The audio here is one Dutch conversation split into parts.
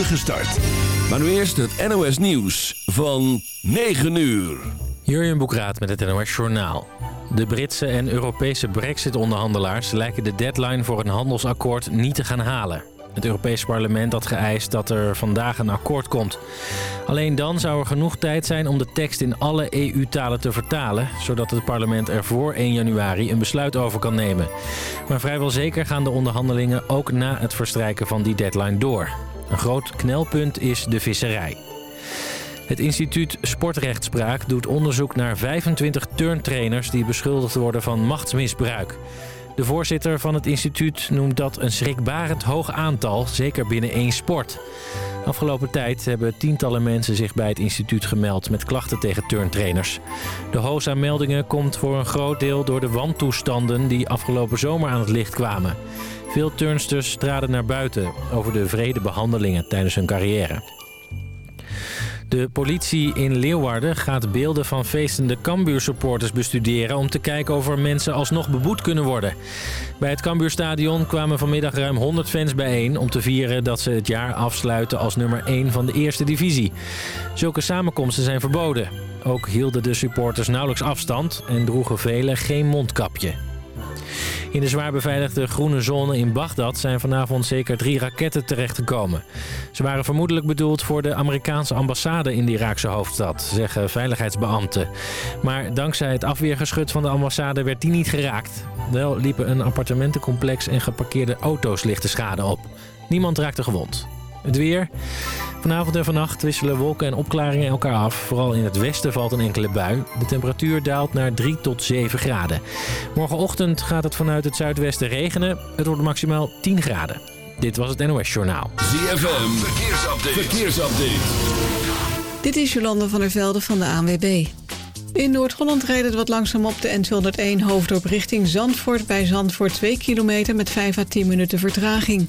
start. Maar nu eerst het NOS Nieuws van 9 uur. Jurjen Boekraat met het NOS Journaal. De Britse en Europese brexit-onderhandelaars lijken de deadline voor een handelsakkoord niet te gaan halen. Het Europese parlement had geëist dat er vandaag een akkoord komt. Alleen dan zou er genoeg tijd zijn om de tekst in alle EU-talen te vertalen... zodat het parlement er voor 1 januari een besluit over kan nemen. Maar vrijwel zeker gaan de onderhandelingen ook na het verstrijken van die deadline door. Een groot knelpunt is de visserij. Het instituut Sportrechtspraak doet onderzoek naar 25 turntrainers... die beschuldigd worden van machtsmisbruik. De voorzitter van het instituut noemt dat een schrikbarend hoog aantal, zeker binnen één sport. Afgelopen tijd hebben tientallen mensen zich bij het instituut gemeld met klachten tegen turntrainers. De hoos aan meldingen komt voor een groot deel door de wantoestanden die afgelopen zomer aan het licht kwamen. Veel turnsters traden naar buiten over de vrede behandelingen tijdens hun carrière. De politie in Leeuwarden gaat beelden van feestende Cambuur-supporters bestuderen... om te kijken of er mensen alsnog beboet kunnen worden. Bij het Cambuurstadion kwamen vanmiddag ruim 100 fans bijeen... om te vieren dat ze het jaar afsluiten als nummer 1 van de eerste divisie. Zulke samenkomsten zijn verboden. Ook hielden de supporters nauwelijks afstand en droegen velen geen mondkapje. In de zwaar beveiligde groene zone in Bagdad zijn vanavond zeker drie raketten terechtgekomen. Ze waren vermoedelijk bedoeld voor de Amerikaanse ambassade in de Iraakse hoofdstad, zeggen veiligheidsbeambten. Maar dankzij het afweergeschut van de ambassade werd die niet geraakt. Wel liepen een appartementencomplex en geparkeerde auto's lichte schade op. Niemand raakte gewond. Het weer. Vanavond en vannacht wisselen wolken en opklaringen elkaar af. Vooral in het westen valt een enkele bui. De temperatuur daalt naar 3 tot 7 graden. Morgenochtend gaat het vanuit het zuidwesten regenen. Het wordt maximaal 10 graden. Dit was het NOS Journaal. ZFM, verkeersupdate. verkeersupdate. Dit is Jolande van der Velde van de ANWB. In Noord-Holland rijdt het wat langzaam op de N201 hoofddorp richting Zandvoort... bij Zandvoort 2 kilometer met 5 à 10 minuten vertraging.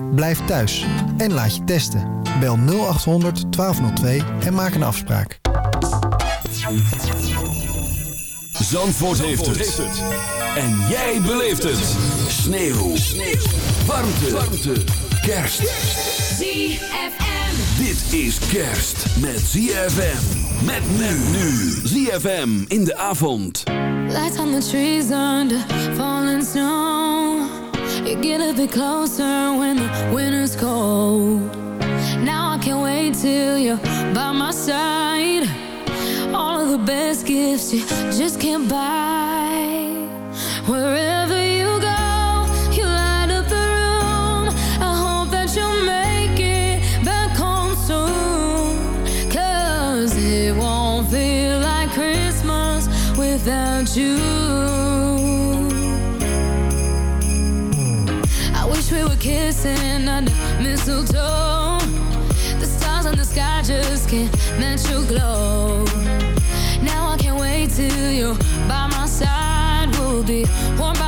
blijf thuis en laat je testen. Bel 0800 1202 en maak een afspraak. Zandvoort, heeft, het. En jij beleeft het. Sneeuw. Sneeuw. Warmte. Warmte. Kerst. ZFM. Dit is kerst met ZFM. Met men nu. ZFM in de avond. Lights on the trees under falling snow. Get a bit closer when the winter's cold. Now I can't wait till you're by my side All of the best gifts you just can't buy Wherever can't match your glow. Now I can't wait till you're by my side. We'll be warm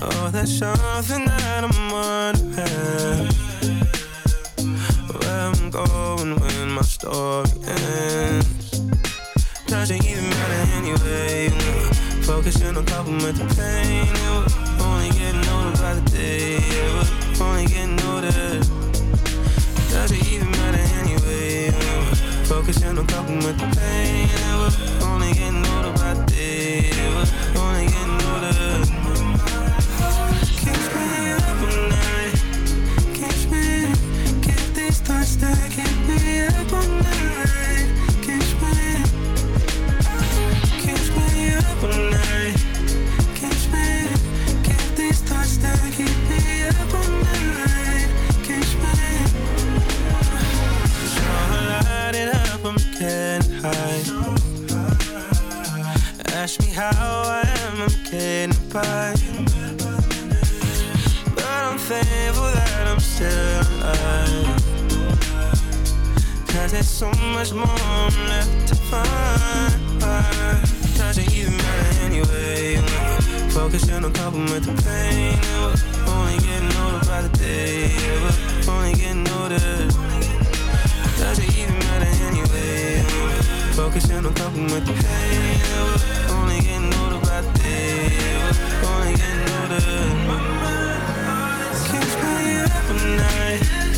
Oh, there's something that I'm wondering where I'm going when my story ends. Doesn't even matter anyway. Focusing on coping with the pain. Yeah, we're only getting older by the day. Yeah, we're only getting older. Doesn't even matter anyway. Focusing on coping with the pain. Yeah, we're only getting older Ask me how I am, I'm getting by. But I'm thankful that I'm still alive. Cause there's so much more I'm left to find. Doesn't even matter anyway. Focusing on coping with the pain. We're only getting older by the day. We're only getting older. Doesn't even matter anyway. Focusing on coping with the pain. Boy, you know that. Can't stay up at night.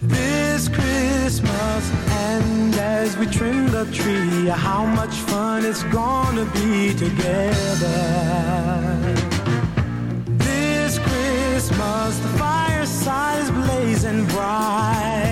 This Christmas, and as we trim the tree, how much fun it's gonna be together. This Christmas, the fireside is blazing bright.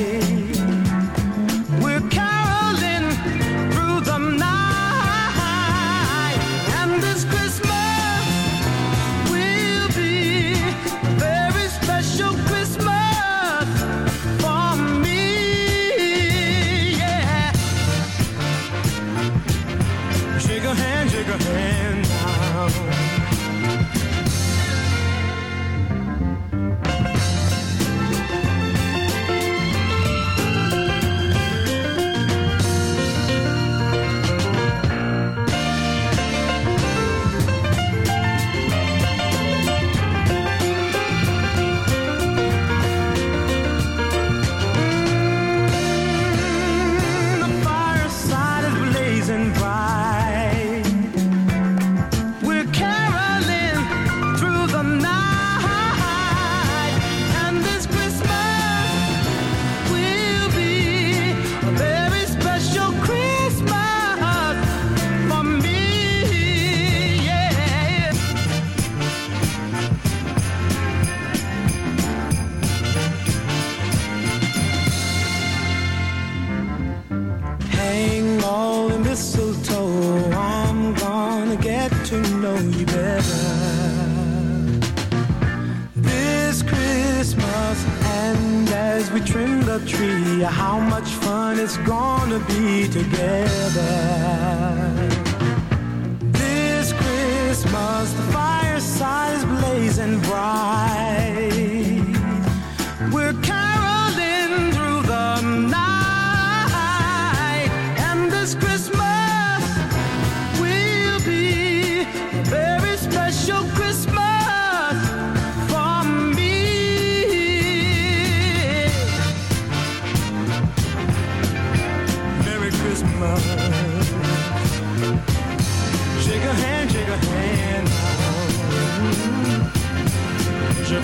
Shake a hand, shake a hand now. Your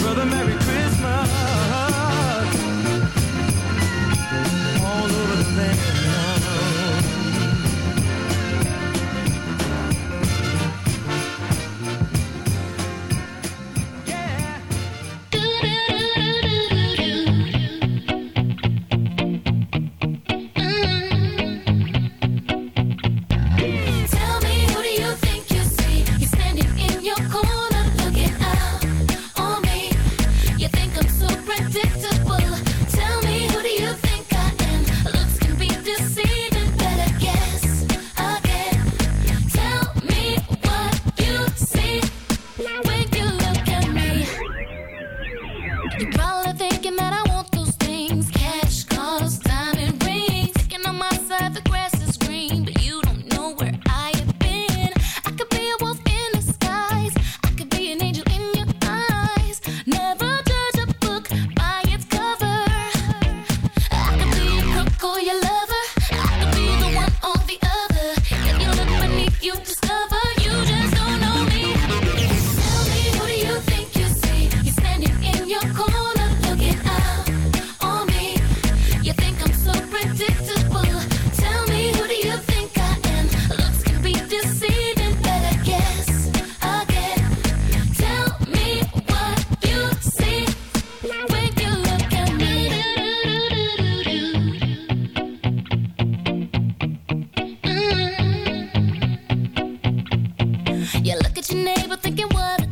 label, thinking what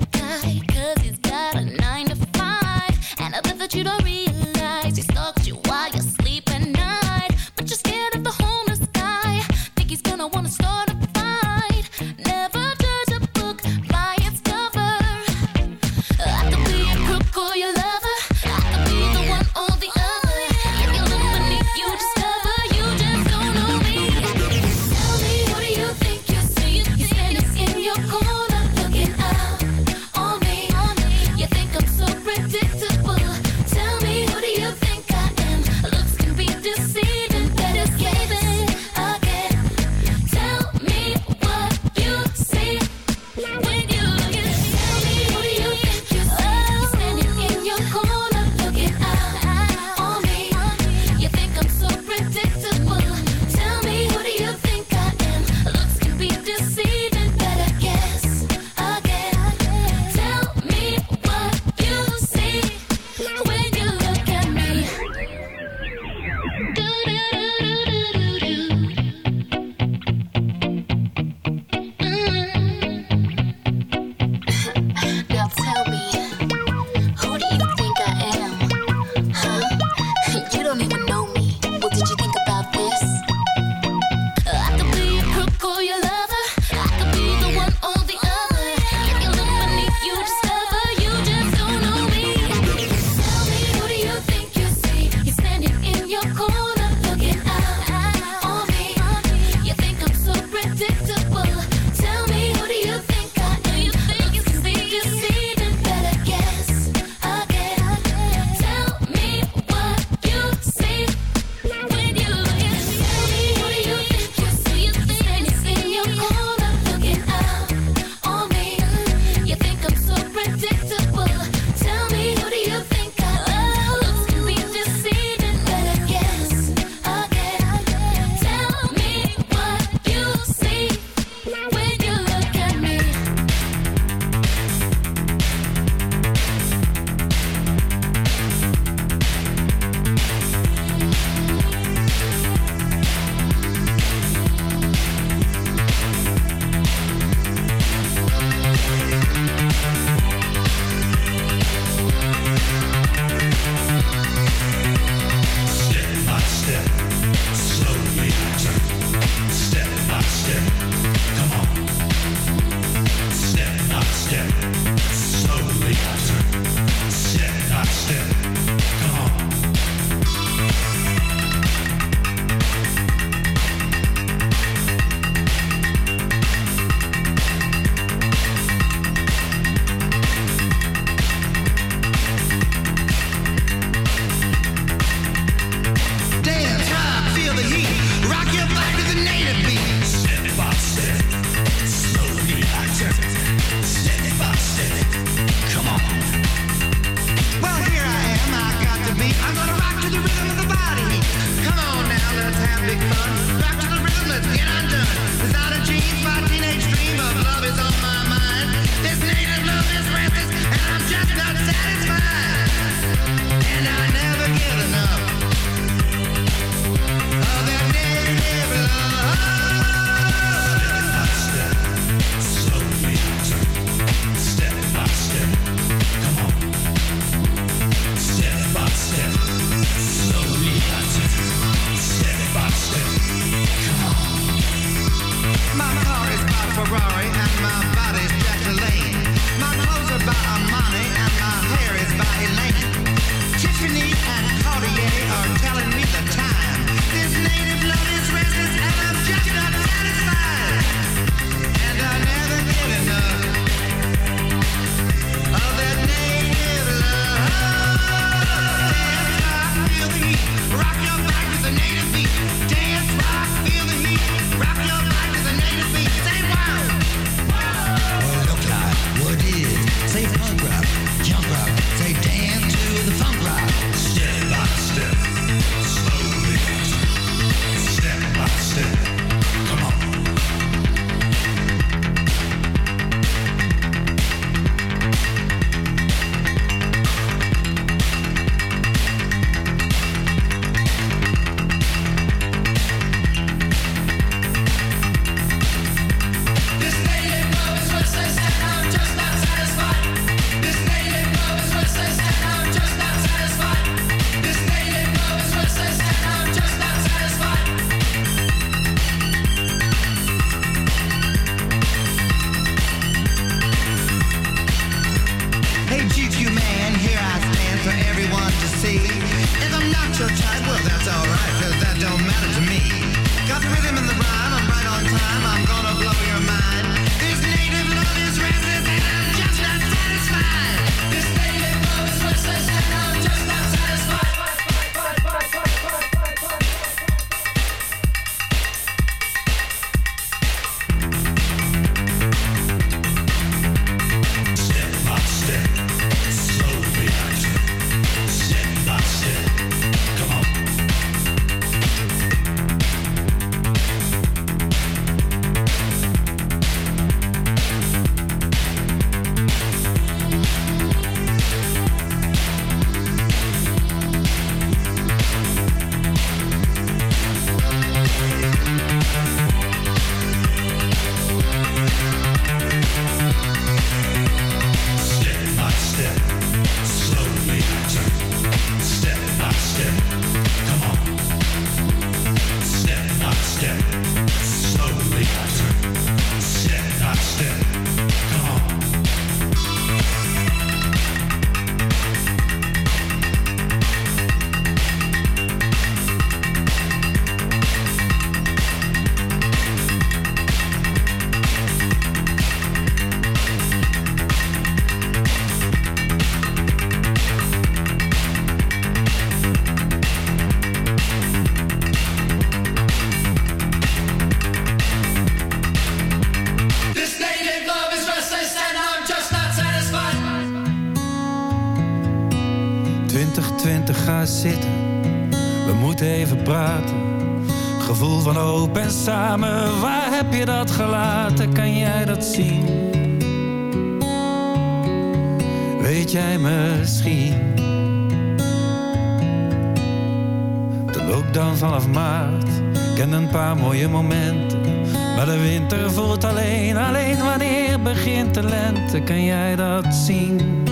Kan jij dat zien?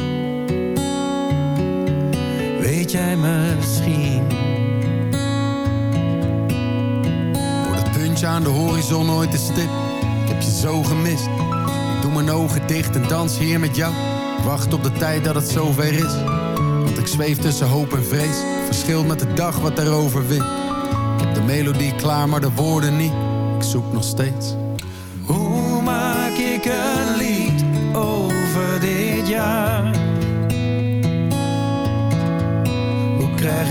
Weet jij misschien? Wordt het puntje aan de horizon ooit te stip? Ik heb je zo gemist. Ik doe mijn ogen dicht en dans hier met jou. Wacht op de tijd dat het zover is. Want ik zweef tussen hoop en vrees. Verschilt met de dag wat erover wint. Ik heb de melodie klaar, maar de woorden niet. Ik zoek nog steeds.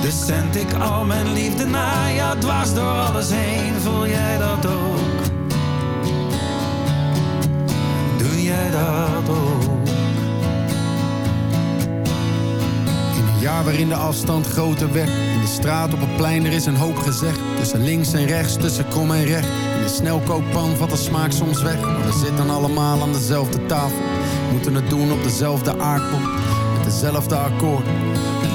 Dus zend ik al mijn liefde naar jou dwars door alles heen. Voel jij dat ook? Doe jij dat ook? In een jaar waarin de afstand groter werd. In de straat op het plein er is een hoop gezegd. Tussen links en rechts, tussen krom en recht. In de snelkookpan valt de smaak soms weg. Maar we zitten allemaal aan dezelfde tafel. Moeten het doen op dezelfde aardbol. Met dezelfde akkoorden.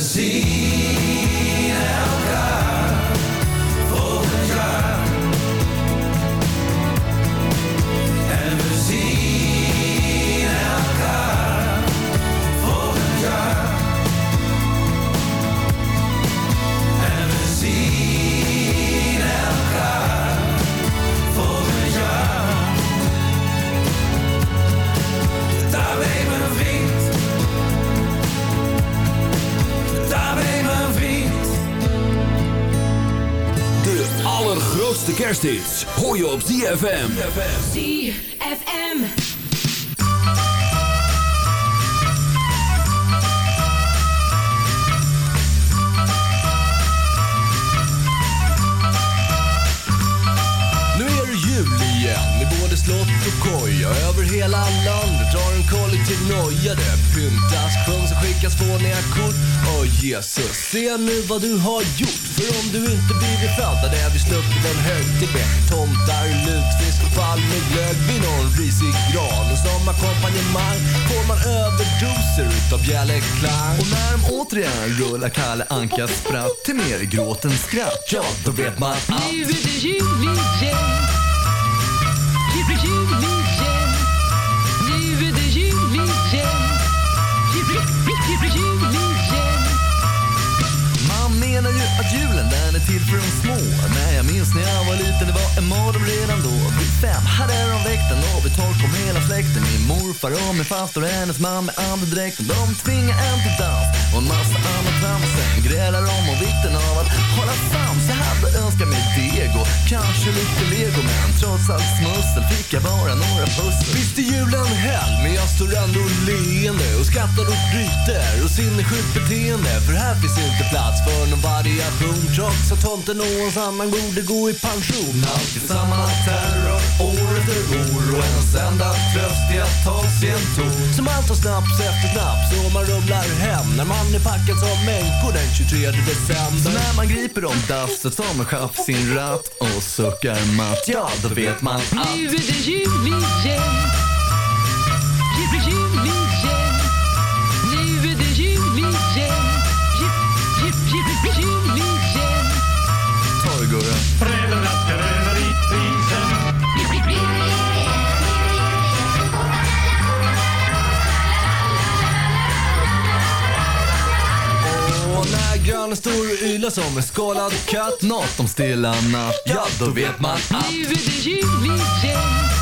see kersthits hoor je op ZFM. ZFM. Nu är det jul igen med både slott och koja. Över hela landet drar en kollektiv noja. Det pyntas, sjungs och skickas fåniga kort. Åh Jesus, se nu vad du har gjort. För om du inte blivit född hade vi sluppit en hög Tibet tomtar, lutfisk och glögg vid någon risig gran. Och som ackompanjemang får man överdoser utav bjällerklang. Och när de återigen rullar Kalle Ankas spratt till mer gråt än skratt, ja då vet man att Nu är det jul igen. Julen till för de små. Men jag minns när jag var liten, det var en mardröm redan då. Vid fem hade de väckt en och vid tolv kom hela släkten. Min morfar och min faster och hennes man med andedräkten De tvingade en till dans och en massa annat trams. Sen grälade de om vikten av att hålla sams Jag hade önskat mig deg och kanske lite lego Men trots allt smussel fick jag bara några pussel. Visst är julen hell, men jag står ändå leende och skrattar och bryter och sinnessjukt beteende. För här finns inte plats för någon variation Trots att tomten och hans annan borde gå i pension. Alltid samma terror, år efter år Och ens enda tröst är att ta sig en tour Som allt tar snaps efter snaps och man rumlar hem När man är packad som människor den 23 december. Så när man griper om dasset som en chef sin ratt och suckar matt Ja, då vet man att Nu är det jul igen. Grann när står och ylar som en skalad katt. Nåt om stilla natt, ja då vet man att Nu är det jul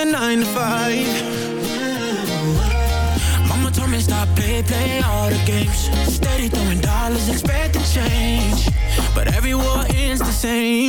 a 9 to 5 Mama told me stop, play, play all the games. Steady throwing dollars, expect to change. But every war ends the same.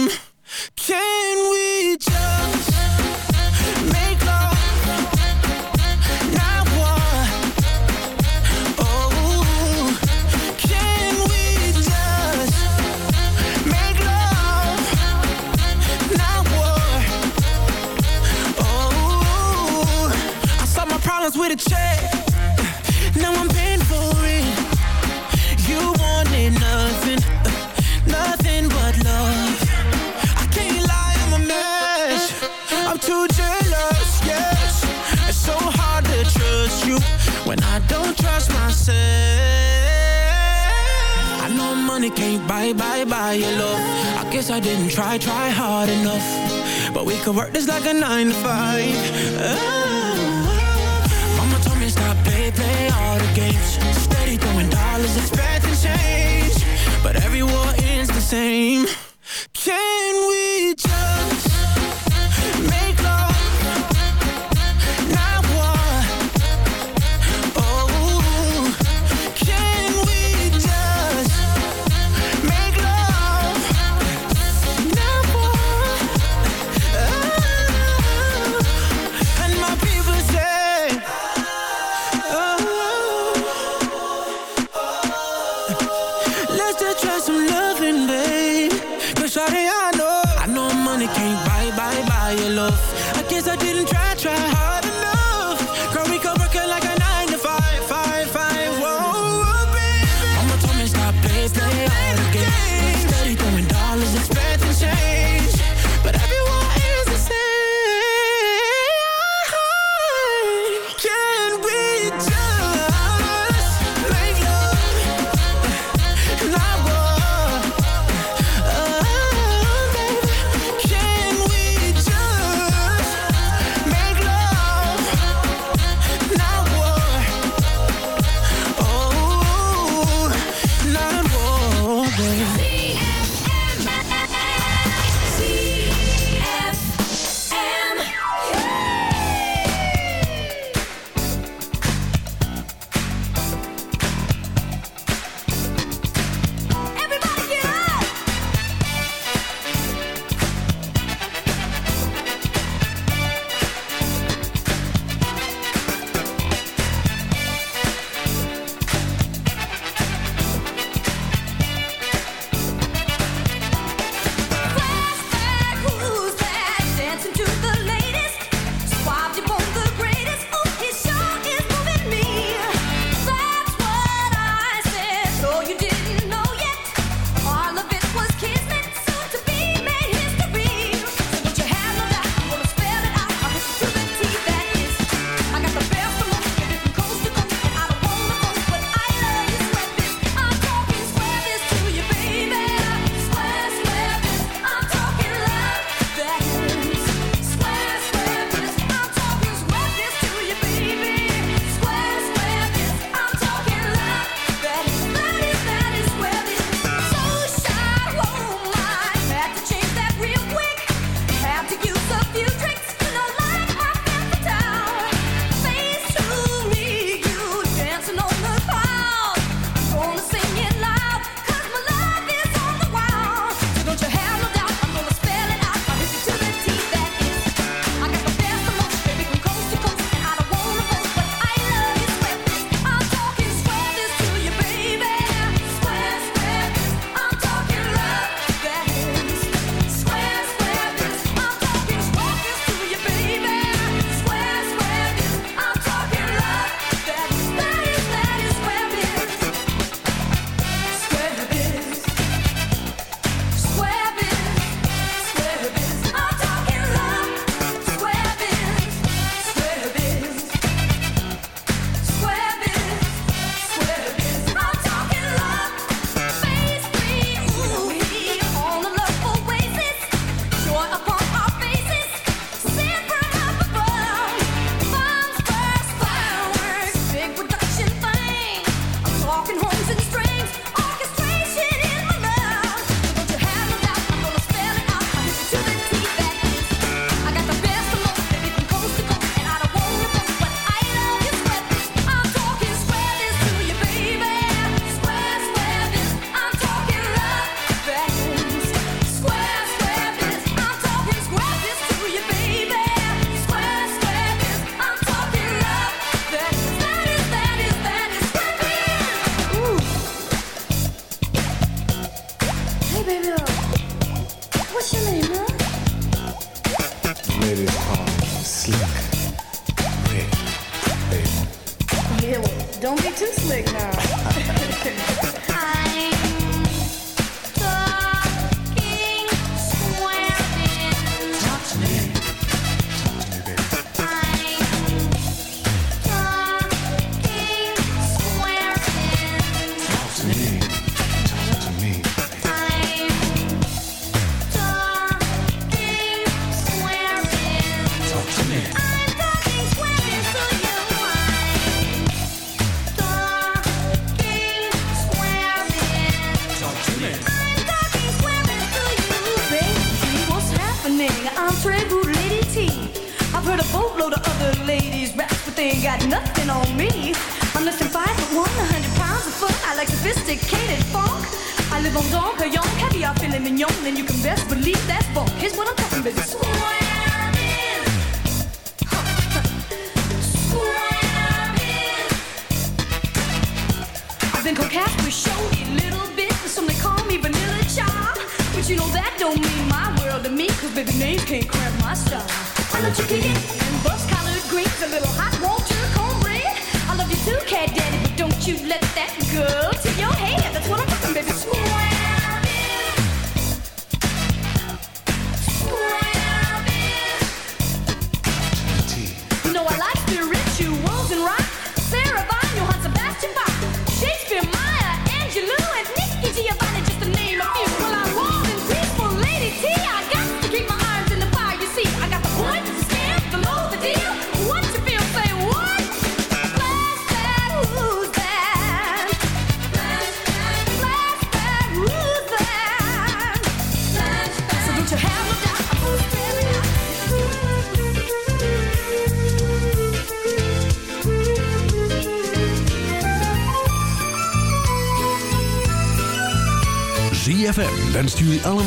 guess I didn't try, try hard enough. But we could work this like a 9 to 5. Mama told me stop, play, play all the games. Steady throwing dollars, expecting change. But every war ends the same.